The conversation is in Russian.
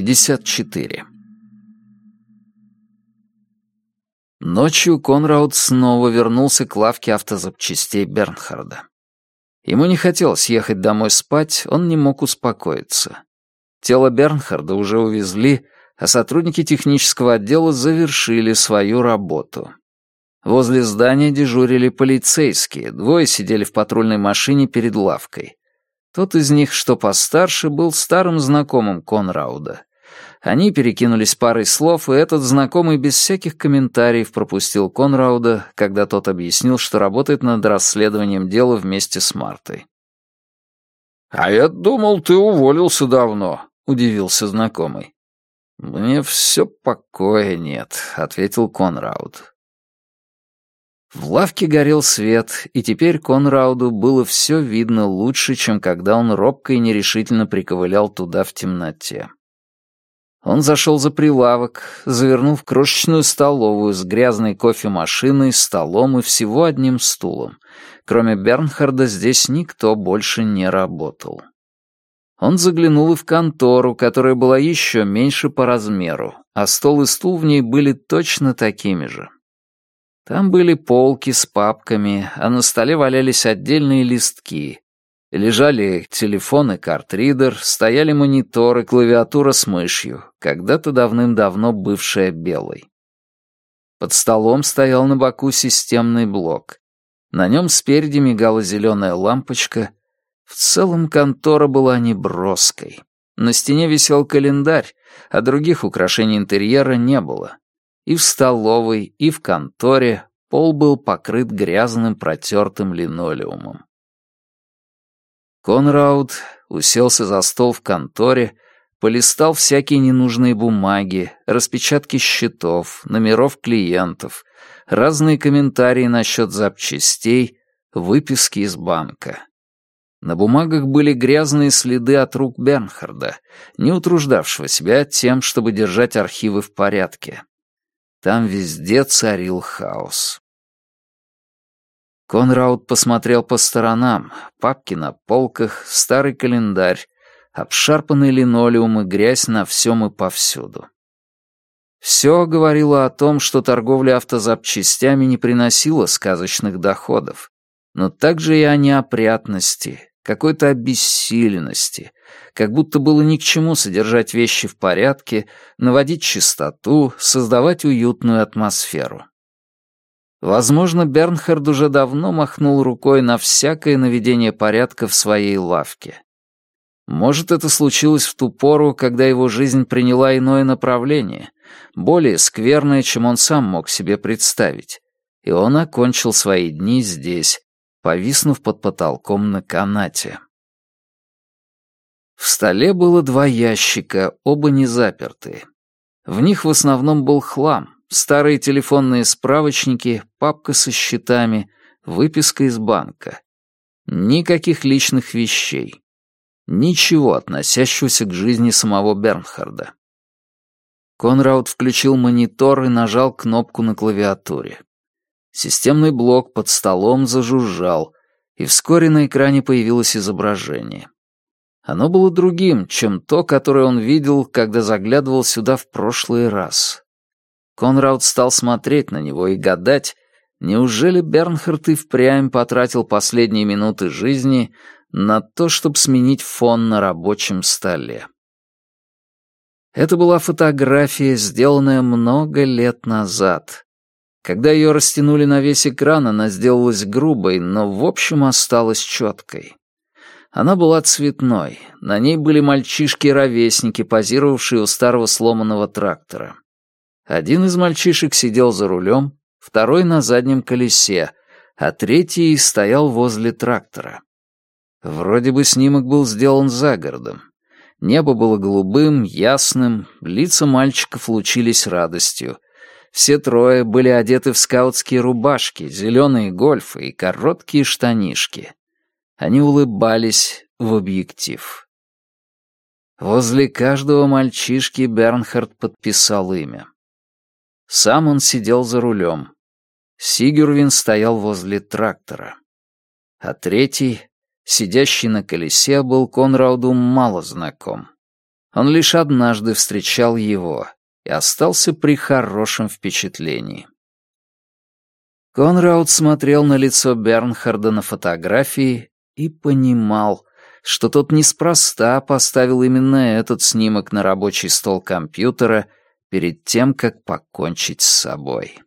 54. Ночью Конрауд снова вернулся к лавке автозапчастей Бернхарда. Ему не хотелось ехать домой спать, он не мог успокоиться. Тело Бернхарда уже увезли, а сотрудники технического отдела завершили свою работу. Возле здания дежурили полицейские, двое сидели в патрульной машине перед лавкой. Тот из них, что постарше, был старым знакомым Конрауда. Они перекинулись парой слов, и этот знакомый без всяких комментариев пропустил Конрауда, когда тот объяснил, что работает над расследованием дела вместе с Мартой. «А я думал, ты уволился давно», — удивился знакомый. «Мне все покоя нет», — ответил Конрауд. В лавке горел свет, и теперь Конрауду было все видно лучше, чем когда он робко и нерешительно приковылял туда в темноте. Он зашел за прилавок, завернул в крошечную столовую с грязной кофемашиной, столом и всего одним стулом. Кроме Бернхарда здесь никто больше не работал. Он заглянул и в контору, которая была еще меньше по размеру, а стол и стул в ней были точно такими же. Там были полки с папками, а на столе валялись отдельные листки. Лежали телефон и картридер, стояли мониторы, клавиатура с мышью, когда-то давным-давно бывшая белой. Под столом стоял на боку системный блок. На нем спереди мигала зеленая лампочка, в целом контора была неброской. На стене висел календарь, а других украшений интерьера не было. И в столовой, и в конторе пол был покрыт грязным протертым линолеумом. Конрауд уселся за стол в конторе, полистал всякие ненужные бумаги, распечатки счетов, номеров клиентов, разные комментарии насчет запчастей, выписки из банка. На бумагах были грязные следы от рук Бернхарда, не утруждавшего себя тем, чтобы держать архивы в порядке. Там везде царил хаос. Конрауд посмотрел по сторонам, папки на полках, старый календарь, обшарпанный линолеум и грязь на всем и повсюду. Все говорило о том, что торговля автозапчастями не приносила сказочных доходов, но также и о неопрятности, какой-то обессиленности, как будто было ни к чему содержать вещи в порядке, наводить чистоту, создавать уютную атмосферу. Возможно, Бернхард уже давно махнул рукой на всякое наведение порядка в своей лавке. Может, это случилось в ту пору, когда его жизнь приняла иное направление, более скверное, чем он сам мог себе представить, и он окончил свои дни здесь, повиснув под потолком на канате. В столе было два ящика, оба не запертые. В них в основном был хлам, старые телефонные справочники, папка со счетами, выписка из банка. Никаких личных вещей. Ничего, относящегося к жизни самого Бернхарда. Конрауд включил монитор и нажал кнопку на клавиатуре. Системный блок под столом зажужжал, и вскоре на экране появилось изображение. Оно было другим, чем то, которое он видел, когда заглядывал сюда в прошлый раз. Конрауд стал смотреть на него и гадать, неужели Бернхард и впрямь потратил последние минуты жизни на то, чтобы сменить фон на рабочем столе. Это была фотография, сделанная много лет назад. Когда ее растянули на весь экран, она сделалась грубой, но в общем осталась четкой. Она была цветной, на ней были мальчишки-ровесники, позировавшие у старого сломанного трактора. Один из мальчишек сидел за рулем, второй на заднем колесе, а третий стоял возле трактора. Вроде бы снимок был сделан за городом. Небо было голубым, ясным, лица мальчиков лучились радостью — все трое были одеты в скаутские рубашки, зеленые гольфы и короткие штанишки. Они улыбались в объектив. Возле каждого мальчишки Бернхард подписал имя. Сам он сидел за рулем. Сигюрвин стоял возле трактора. А третий, сидящий на колесе, был Конрауду мало знаком. Он лишь однажды встречал его и остался при хорошем впечатлении. Конрауд смотрел на лицо Бернхарда на фотографии и понимал, что тот неспроста поставил именно этот снимок на рабочий стол компьютера перед тем, как покончить с собой.